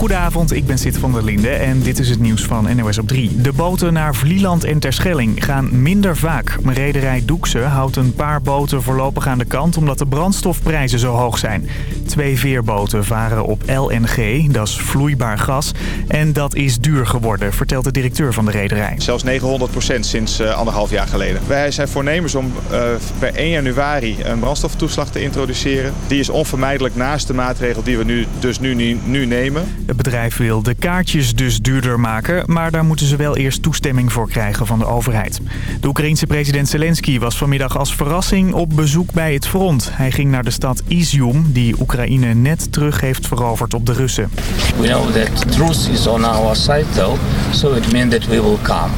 Goedenavond, ik ben Sid van der Linde en dit is het nieuws van NOS op 3. De boten naar Vlieland en Terschelling gaan minder vaak. Rederij Doekse houdt een paar boten voorlopig aan de kant omdat de brandstofprijzen zo hoog zijn. Twee veerboten varen op LNG, dat is vloeibaar gas. En dat is duur geworden, vertelt de directeur van de rederij. Zelfs 900 procent sinds uh, anderhalf jaar geleden. Wij zijn voornemens om uh, per 1 januari een brandstoftoeslag te introduceren. Die is onvermijdelijk naast de maatregel die we nu, dus nu, nu nemen. Het bedrijf wil de kaartjes dus duurder maken, maar daar moeten ze wel eerst toestemming voor krijgen van de overheid. De Oekraïense president Zelensky was vanmiddag als verrassing op bezoek bij het front. Hij ging naar de stad Izium, die Oekraïne net terug heeft veroverd op de Russen. We know that truth is on our side though, so it means that we will come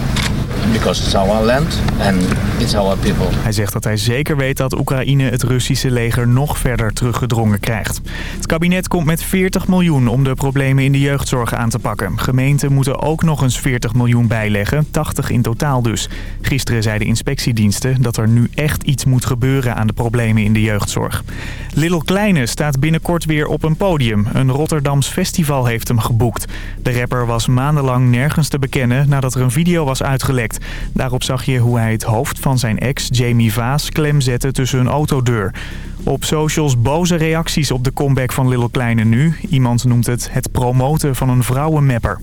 because it's our land and it's our people. Hij zegt dat hij zeker weet dat Oekraïne het Russische leger nog verder teruggedrongen krijgt. Het kabinet komt met 40 miljoen om de problemen in de jeugdzorg aan te pakken. Gemeenten moeten ook nog eens 40 miljoen bijleggen, 80 in totaal dus. Gisteren zeiden inspectiediensten dat er nu echt iets moet gebeuren aan de problemen in de jeugdzorg. Little Kleine staat binnenkort weer op een podium. Een Rotterdams festival heeft hem geboekt. De rapper was maandenlang nergens te bekennen nadat er een video was uitgelekt. Daarop zag je hoe hij het hoofd van zijn ex, Jamie Vaas, klem zette tussen een autodeur. Op socials boze reacties op de comeback van Little Kleine nu. Iemand noemt het het promoten van een vrouwenmapper.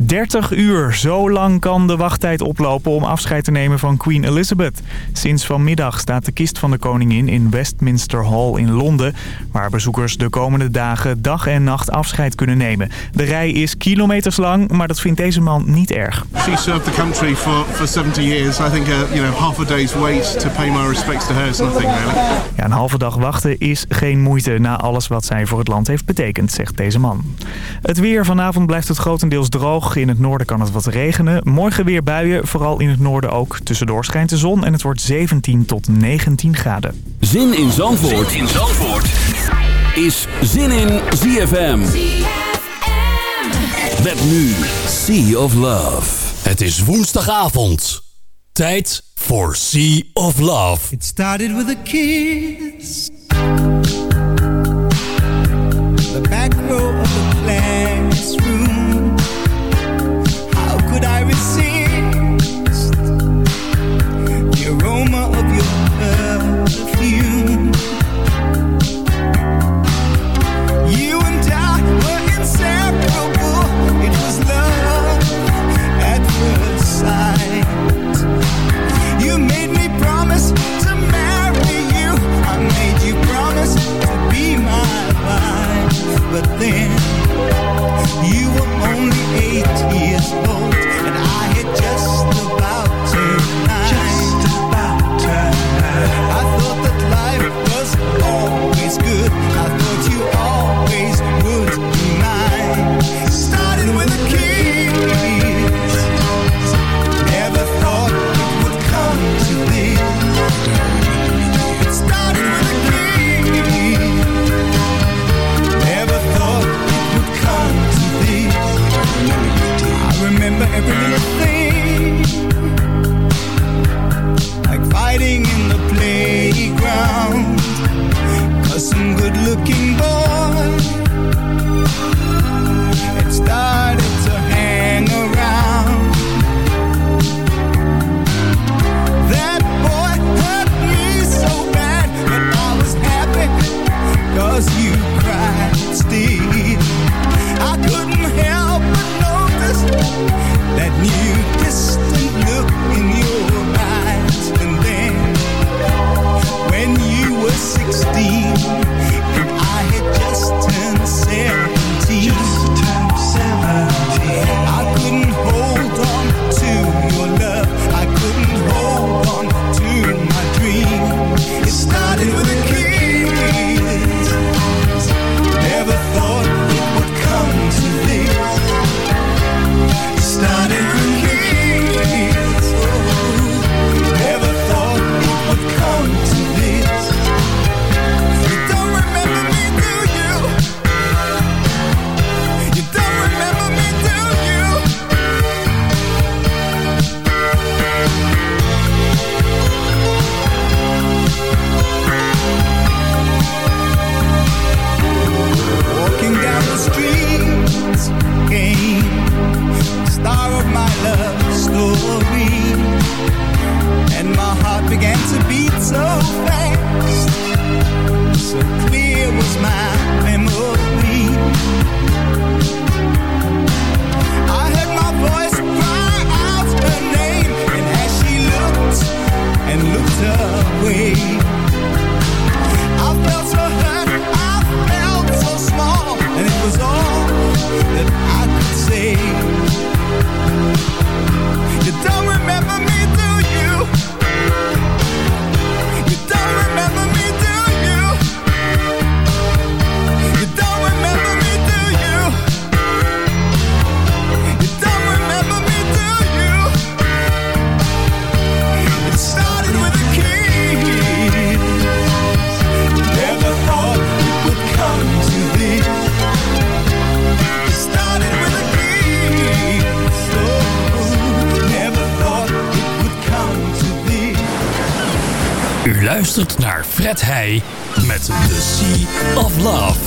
30 uur, zo lang kan de wachttijd oplopen om afscheid te nemen van Queen Elizabeth. Sinds vanmiddag staat de kist van de koningin in Westminster Hall in Londen... waar bezoekers de komende dagen dag en nacht afscheid kunnen nemen. De rij is kilometers lang, maar dat vindt deze man niet erg. She served the country for, for 70 years. I think a, you know, half a day's wait to pay my respects to her is nothing really. Ja, een halve dag wachten is geen moeite na alles wat zij voor het land heeft betekend, zegt deze man. Het weer vanavond blijft het grotendeels droog. In het noorden kan het wat regenen. Morgen weer buien, vooral in het noorden ook. Tussendoor schijnt de zon en het wordt 17 tot 19 graden. Zin in Zandvoort, zin in Zandvoort. is Zin in ZFM. Met nu Sea of Love. Het is woensdagavond. Tijd voor Sea of Love. It started with a kiss. The back Fred Heij met The Sea of Love.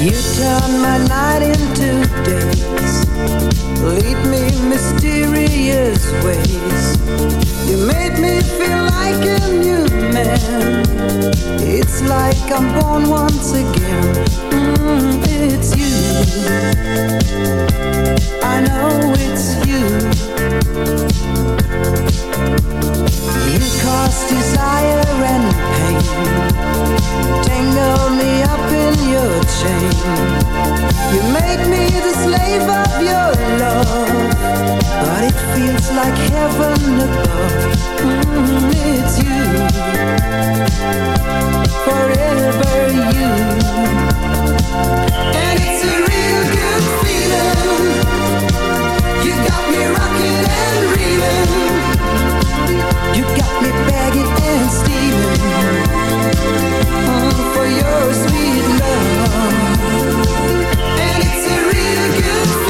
You turn my night into days Lead me mysterious ways. You made me feel like a new man. It's like I'm born once again. Mm, It's you. I know it's you. You cause desire and pain Tangle me up in your chain. You make me the slave of your love. But it feels like heaven above. Mm, It's you. Forever you. And it's a real good feeling. You got me rocking and reeling for your sweet love. And it's a real good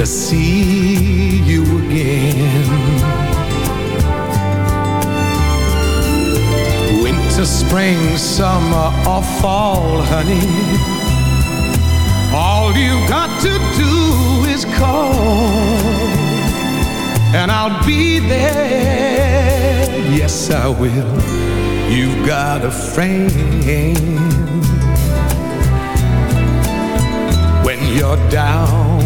to see you again. Winter, spring, summer, or fall, honey. All you've got to do is call, and I'll be there. Yes, I will. You've got a friend. When you're down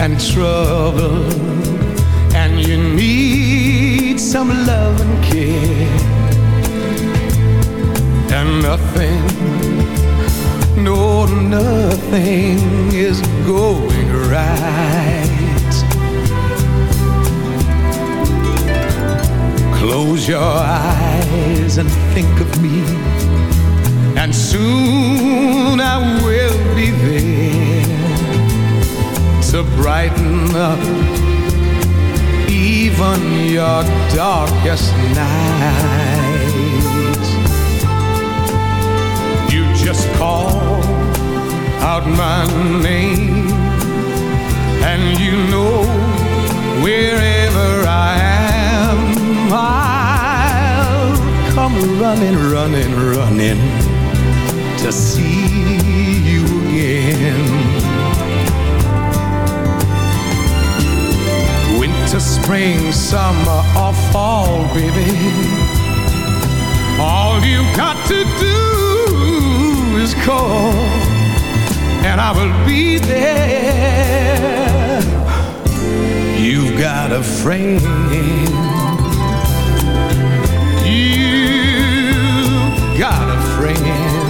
and trouble, and you need some love and care, and nothing, no, nothing is going right. Close your eyes and think of me, and soon I will be there to brighten up even your darkest night. You just call out my name, and you know wherever I am, I'll come running, running, running to see you again. Winter, spring, summer, or fall, baby. All you got to do is call, and I will be there. You've got a friend. You've got a friend.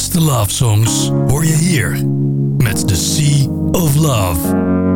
beste love songs hoor je hier met The Sea of Love.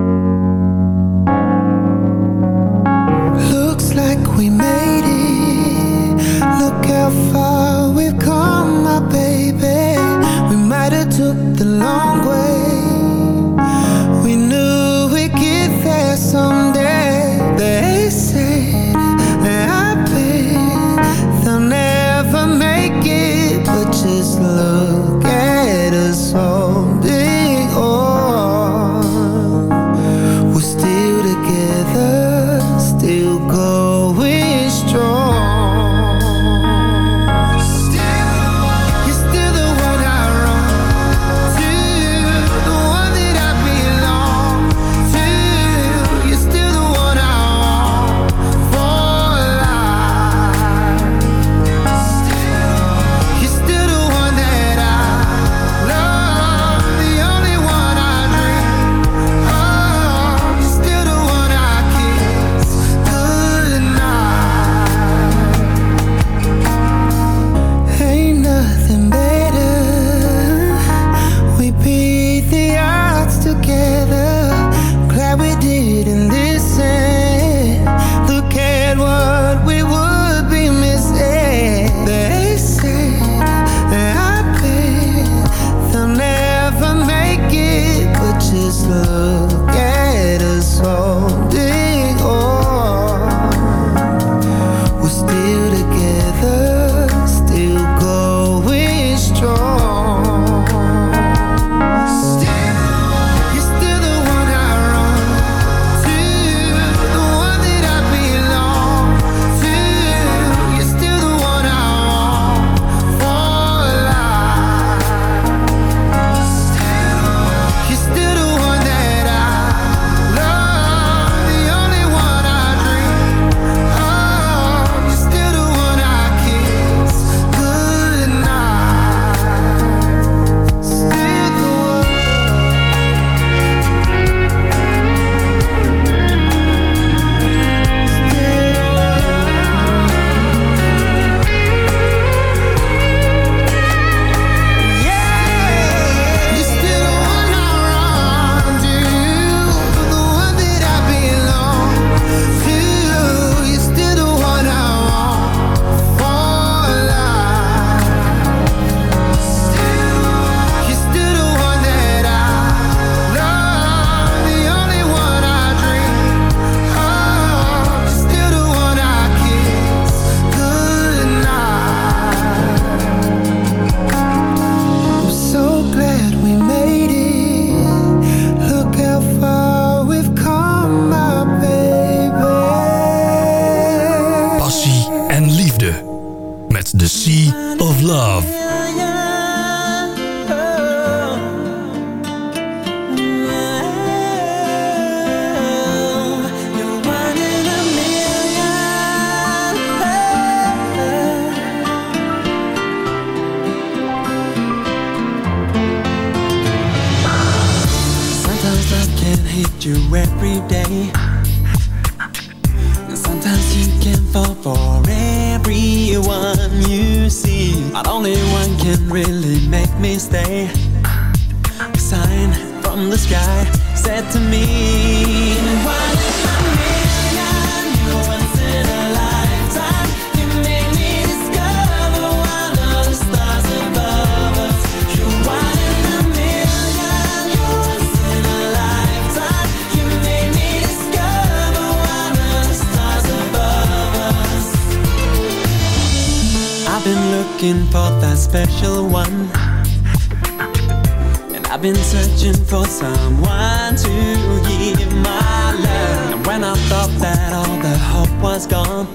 was gone.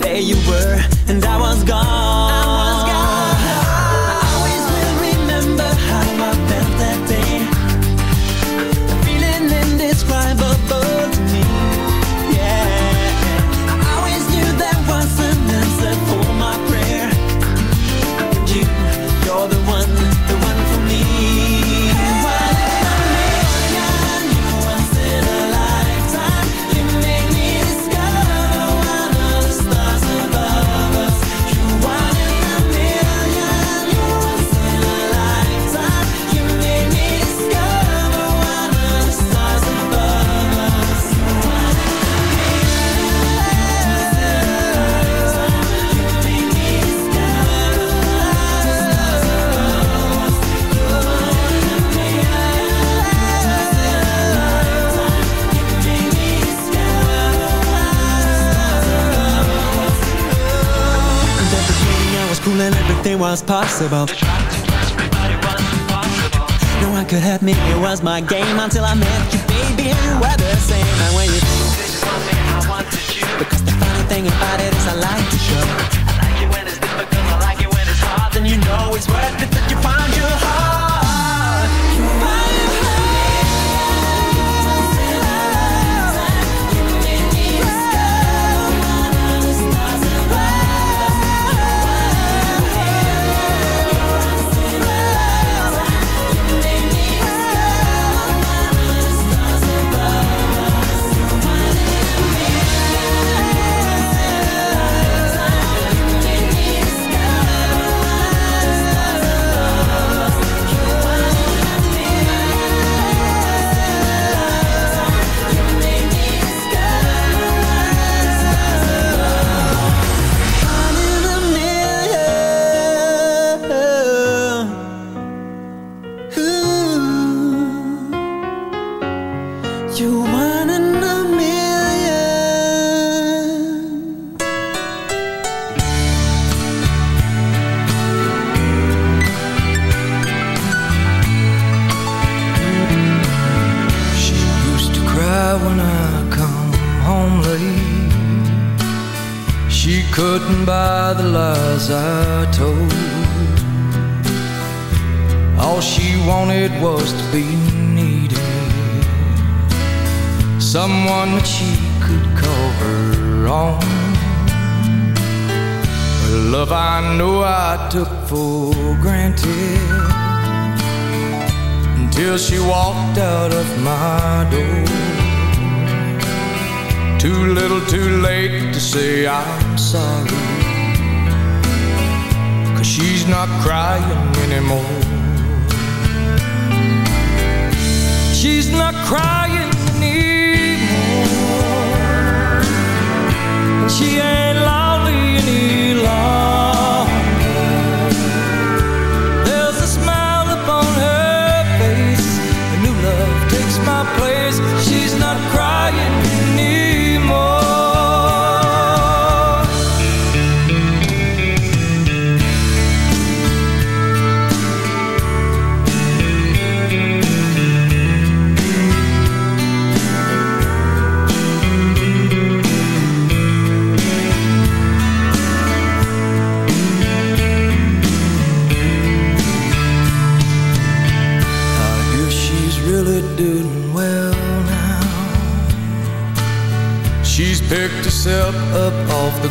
There you were, and I was gone. impossible. No one could help me, it was my game Until I met you, baby, and you were the same. And when you this is something I want to shoot Because the funny thing about it is I like to show. I like it when it's difficult, I like it when it's hard Then you know it's worth it that you found your heart.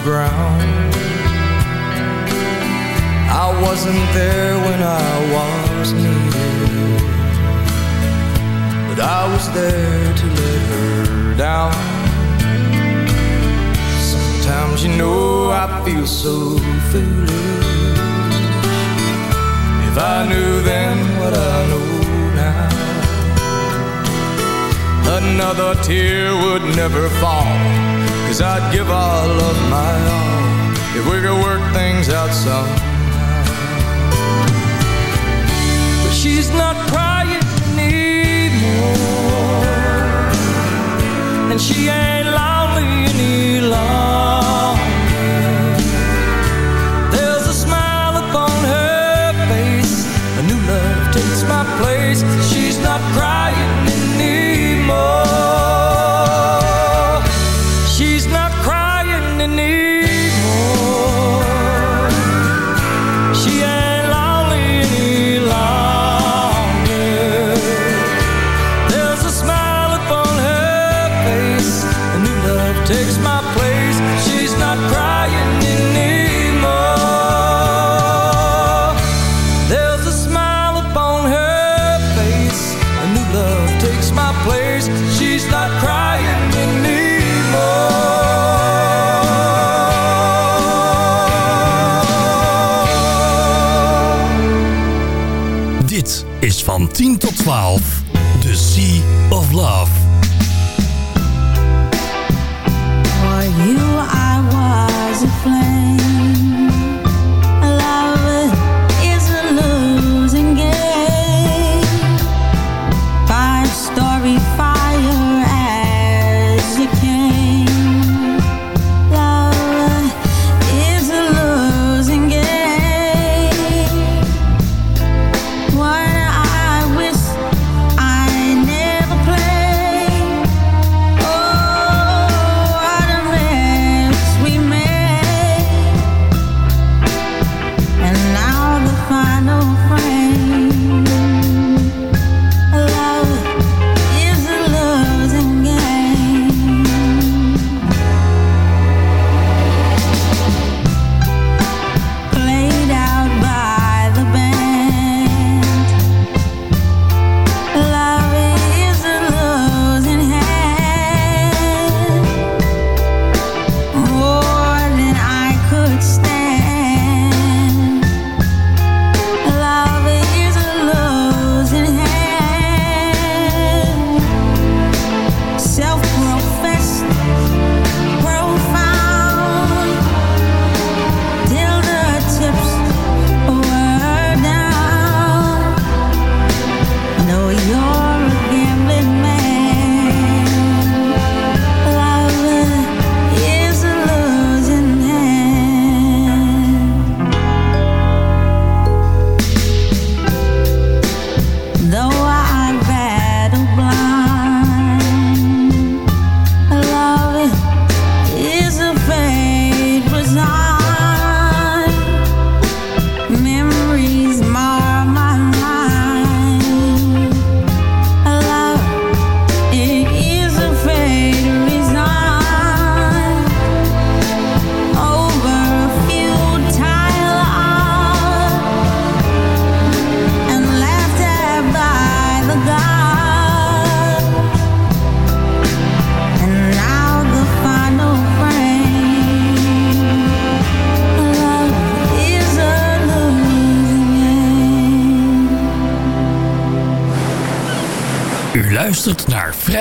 ground. I wasn't there when I was needed But I was there to let her down. Sometimes you know I feel so foolish. If I knew then what I know now Another tear would never fall. Cause I'd give all of my all If we could work things out somehow. But she's not crying anymore. And she ain't lonely any longer Dit is van 10 tot 12 The Sea of Love. For you I was a flame.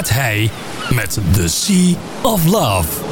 Hey met The Sea of Love.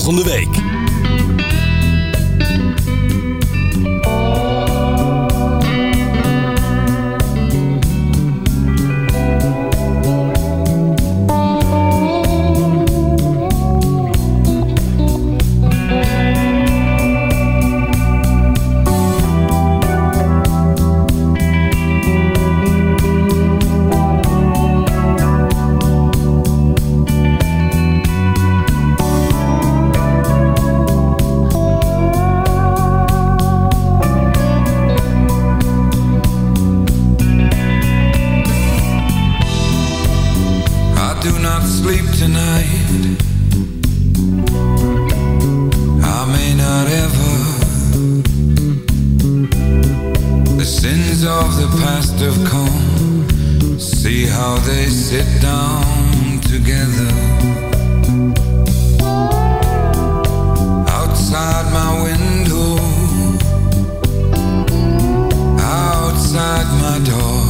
Volgende week. my door.